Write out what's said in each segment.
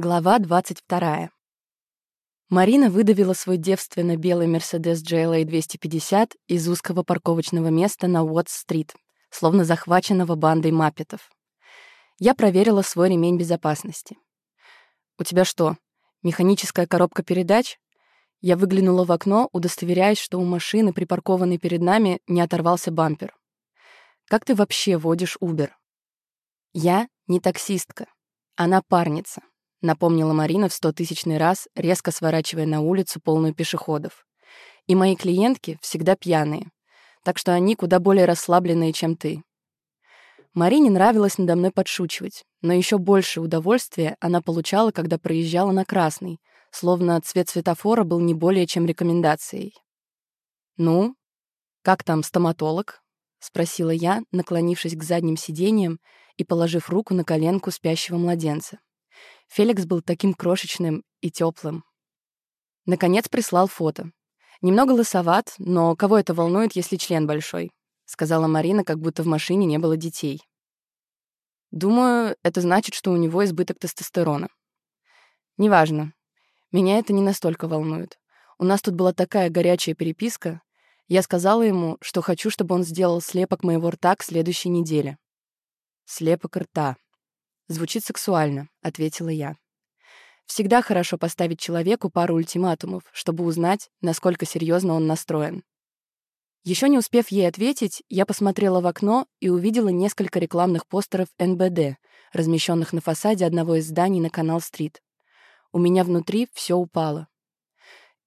Глава 22. Марина выдавила свой девственно белый Mercedes GLA 250 из узкого парковочного места на Уотс-стрит, словно захваченного бандой маппетов. Я проверила свой ремень безопасности. «У тебя что, механическая коробка передач?» Я выглянула в окно, удостоверяясь, что у машины, припаркованной перед нами, не оторвался бампер. «Как ты вообще водишь Uber?» «Я не таксистка, а напарница», — напомнила Марина в стотысячный раз, резко сворачивая на улицу, полную пешеходов. «И мои клиентки всегда пьяные, так что они куда более расслабленные, чем ты». Марине нравилось надо мной подшучивать, но еще больше удовольствия она получала, когда проезжала на красный, словно цвет светофора был не более чем рекомендацией. «Ну, как там стоматолог?» — спросила я, наклонившись к задним сиденьям и положив руку на коленку спящего младенца. Феликс был таким крошечным и теплым. Наконец прислал фото. Немного лысоват, но кого это волнует, если член большой? Сказала Марина, как будто в машине не было детей. Думаю, это значит, что у него избыток тестостерона. Неважно. Меня это не настолько волнует. У нас тут была такая горячая переписка. Я сказала ему, что хочу, чтобы он сделал слепок моего рта к следующей неделе. Слепок рта. Звучит сексуально, ответила я. Всегда хорошо поставить человеку пару ультиматумов, чтобы узнать, насколько серьезно он настроен. Еще не успев ей ответить, я посмотрела в окно и увидела несколько рекламных постеров НБД, размещенных на фасаде одного из зданий на Канал-стрит. У меня внутри все упало.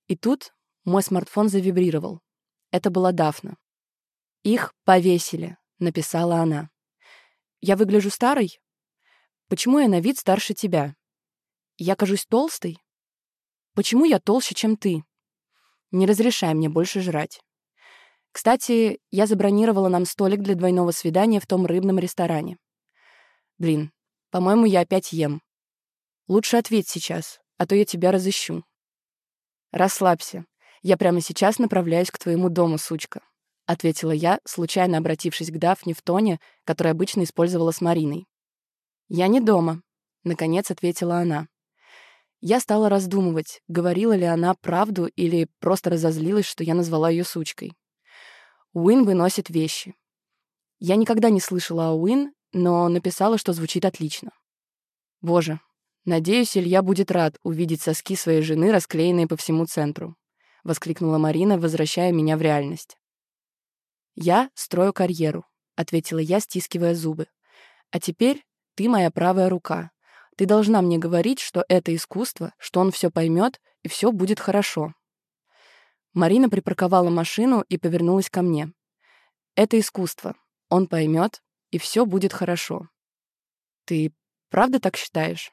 И тут мой смартфон завибрировал. Это была Дафна. «Их повесили», — написала она. «Я выгляжу старой?» Почему я на вид старше тебя? Я кажусь толстой? Почему я толще, чем ты? Не разрешай мне больше жрать. Кстати, я забронировала нам столик для двойного свидания в том рыбном ресторане. Блин, по-моему, я опять ем. Лучше ответь сейчас, а то я тебя разыщу. Расслабься. Я прямо сейчас направляюсь к твоему дому, сучка, ответила я, случайно обратившись к Дафне в тоне, который обычно использовала с Мариной. «Я не дома», — наконец ответила она. Я стала раздумывать, говорила ли она правду или просто разозлилась, что я назвала ее сучкой. Уин выносит вещи. Я никогда не слышала о Уин, но написала, что звучит отлично. Боже, надеюсь, Илья будет рад увидеть соски своей жены, расклеенные по всему центру, — воскликнула Марина, возвращая меня в реальность. «Я строю карьеру», — ответила я, стискивая зубы. «А теперь ты моя правая рука. Ты должна мне говорить, что это искусство, что он все поймет и все будет хорошо». Марина припарковала машину и повернулась ко мне. «Это искусство. Он поймет, и все будет хорошо». «Ты правда так считаешь?»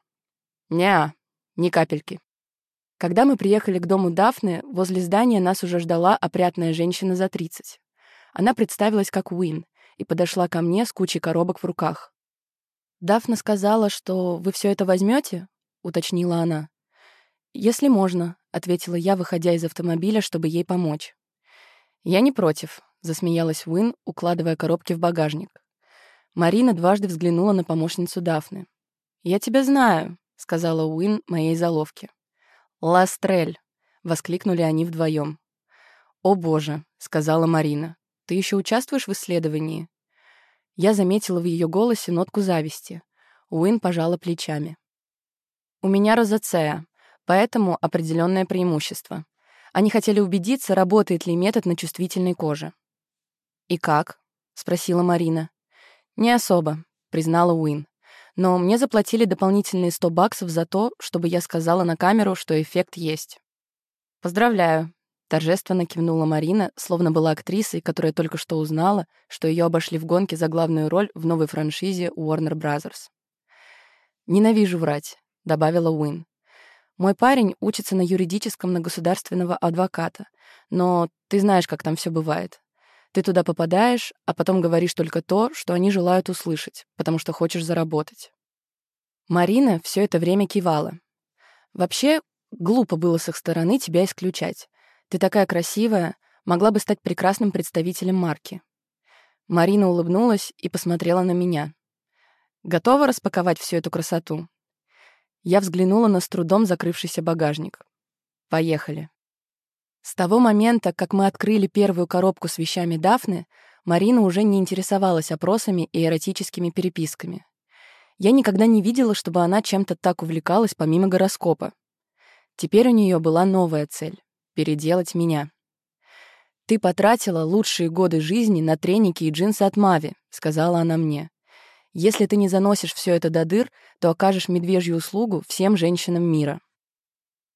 «Не, ни капельки». Когда мы приехали к дому Дафны, возле здания нас уже ждала опрятная женщина за 30. Она представилась как Уин и подошла ко мне с кучей коробок в руках. «Дафна сказала, что вы все это возьмете? уточнила она. «Если можно», — ответила я, выходя из автомобиля, чтобы ей помочь. «Я не против», — засмеялась Уин, укладывая коробки в багажник. Марина дважды взглянула на помощницу Дафны. «Я тебя знаю», — сказала Уин моей заловке. «Ластрель», — воскликнули они вдвоем. «О боже», — сказала Марина, — «ты еще участвуешь в исследовании?» Я заметила в ее голосе нотку зависти. Уин пожала плечами. «У меня розацея, поэтому определенное преимущество. Они хотели убедиться, работает ли метод на чувствительной коже». «И как?» — спросила Марина. «Не особо», — признала Уин. «Но мне заплатили дополнительные 100 баксов за то, чтобы я сказала на камеру, что эффект есть». «Поздравляю», Торжественно кивнула Марина, словно была актрисой, которая только что узнала, что ее обошли в гонке за главную роль в новой франшизе Warner Bros. «Ненавижу врать», — добавила Уин. «Мой парень учится на юридическом на государственного адвоката, но ты знаешь, как там все бывает. Ты туда попадаешь, а потом говоришь только то, что они желают услышать, потому что хочешь заработать». Марина все это время кивала. «Вообще, глупо было с их стороны тебя исключать. Ты такая красивая, могла бы стать прекрасным представителем марки». Марина улыбнулась и посмотрела на меня. «Готова распаковать всю эту красоту?» Я взглянула на с трудом закрывшийся багажник. Поехали. С того момента, как мы открыли первую коробку с вещами Дафны, Марина уже не интересовалась опросами и эротическими переписками. Я никогда не видела, чтобы она чем-то так увлекалась помимо гороскопа. Теперь у нее была новая цель — переделать меня. «Ты потратила лучшие годы жизни на треники и джинсы от Мави», — сказала она мне. «Если ты не заносишь все это до дыр, то окажешь медвежью услугу всем женщинам мира».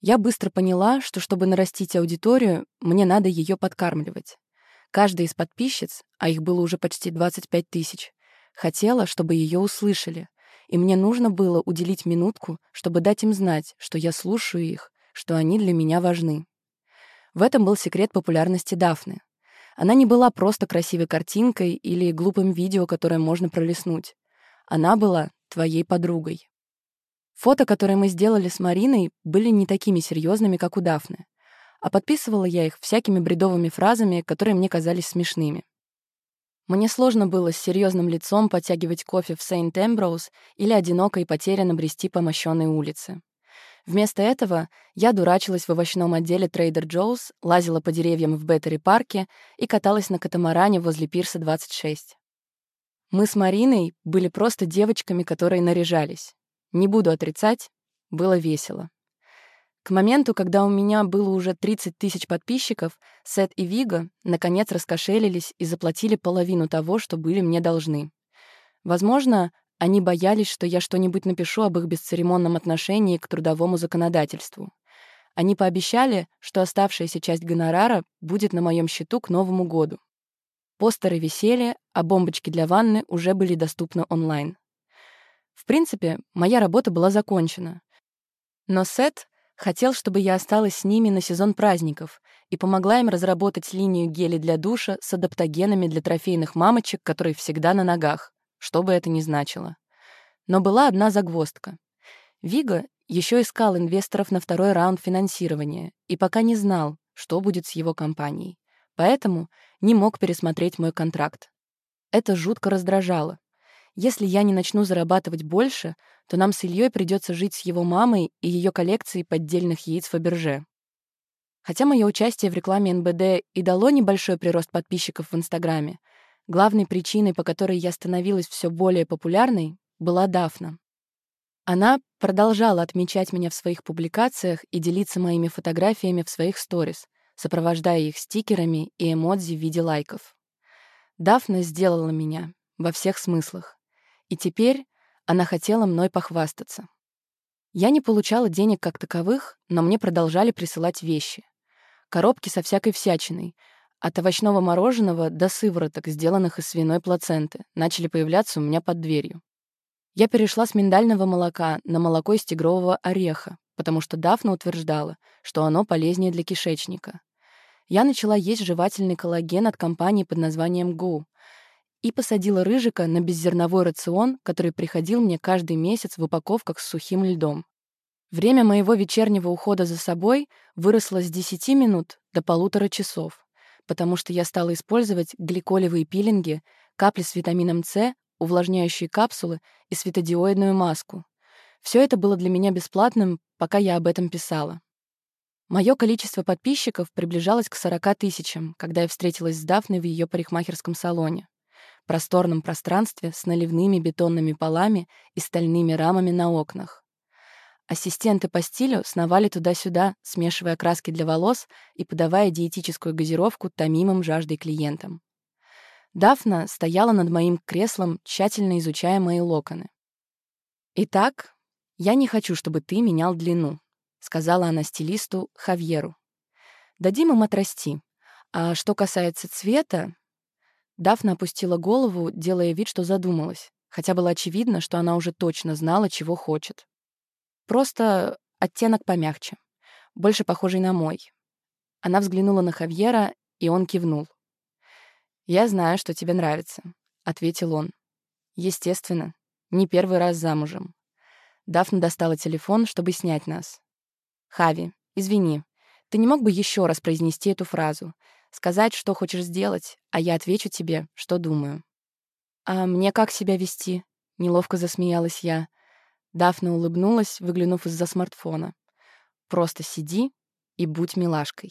Я быстро поняла, что чтобы нарастить аудиторию, мне надо ее подкармливать. Каждая из подписчиц, а их было уже почти 25 тысяч, хотела, чтобы ее услышали, и мне нужно было уделить минутку, чтобы дать им знать, что я слушаю их, что они для меня важны. В этом был секрет популярности Дафны. Она не была просто красивой картинкой или глупым видео, которое можно пролистнуть. Она была твоей подругой. Фото, которые мы сделали с Мариной, были не такими серьезными, как у Дафны. А подписывала я их всякими бредовыми фразами, которые мне казались смешными. Мне сложно было с серьезным лицом подтягивать кофе в Сейнт-Эмброуз или одиноко и потерянно брести по мощенной улице. Вместо этого я дурачилась в овощном отделе Trader Joe's, лазила по деревьям в Беттери-парке и каталась на катамаране возле пирса 26. Мы с Мариной были просто девочками, которые наряжались. Не буду отрицать, было весело. К моменту, когда у меня было уже 30 тысяч подписчиков, Сет и Вига наконец раскошелились и заплатили половину того, что были мне должны. Возможно, они боялись, что я что-нибудь напишу об их бесцеремонном отношении к трудовому законодательству. Они пообещали, что оставшаяся часть гонорара будет на моем счету к Новому году. Постеры висели, а бомбочки для ванны уже были доступны онлайн. В принципе, моя работа была закончена. Но Сет хотел, чтобы я осталась с ними на сезон праздников и помогла им разработать линию гелей для душа с адаптогенами для трофейных мамочек, которые всегда на ногах, что бы это ни значило. Но была одна загвоздка. Вига еще искал инвесторов на второй раунд финансирования и пока не знал, что будет с его компанией. Поэтому не мог пересмотреть мой контракт. Это жутко раздражало, если я не начну зарабатывать больше, то нам с Ильей придется жить с его мамой и ее коллекцией поддельных яиц Фаберже. Хотя мое участие в рекламе НБД и дало небольшой прирост подписчиков в Инстаграме, главной причиной, по которой я становилась все более популярной, была Дафна. Она продолжала отмечать меня в своих публикациях и делиться моими фотографиями в своих сторис, сопровождая их стикерами и эмодзи в виде лайков. Дафна сделала меня во всех смыслах. И теперь она хотела мной похвастаться. Я не получала денег как таковых, но мне продолжали присылать вещи. Коробки со всякой всячиной, от овощного мороженого до сывороток, сделанных из свиной плаценты, начали появляться у меня под дверью. Я перешла с миндального молока на молоко из тигрового ореха, потому что Дафна утверждала, что оно полезнее для кишечника. Я начала есть жевательный коллаген от компании под названием Go, и посадила рыжика на беззерновой рацион, который приходил мне каждый месяц в упаковках с сухим льдом. Время моего вечернего ухода за собой выросло с 10 минут до полутора часов, потому что я стала использовать гликолевые пилинги, капли с витамином С, увлажняющие капсулы и светодиоидную маску. Все это было для меня бесплатным, пока я об этом писала. Мое количество подписчиков приближалось к 40 тысячам, когда я встретилась с Дафной в ее парикмахерском салоне просторном пространстве с наливными бетонными полами и стальными рамами на окнах. Ассистенты по стилю сновали туда-сюда, смешивая краски для волос и подавая диетическую газировку томимым жаждой клиентам. Дафна стояла над моим креслом, тщательно изучая мои локоны. «Итак, я не хочу, чтобы ты менял длину», — сказала она стилисту Хавьеру. «Дадим им отрасти. А что касается цвета, Дафна опустила голову, делая вид, что задумалась, хотя было очевидно, что она уже точно знала, чего хочет. Просто оттенок помягче, больше похожий на мой. Она взглянула на Хавьера, и он кивнул. «Я знаю, что тебе нравится», — ответил он. «Естественно, не первый раз замужем». Дафна достала телефон, чтобы снять нас. «Хави, извини, ты не мог бы еще раз произнести эту фразу? Сказать, что хочешь сделать, а я отвечу тебе, что думаю. «А мне как себя вести?» — неловко засмеялась я. Дафна улыбнулась, выглянув из-за смартфона. «Просто сиди и будь милашкой».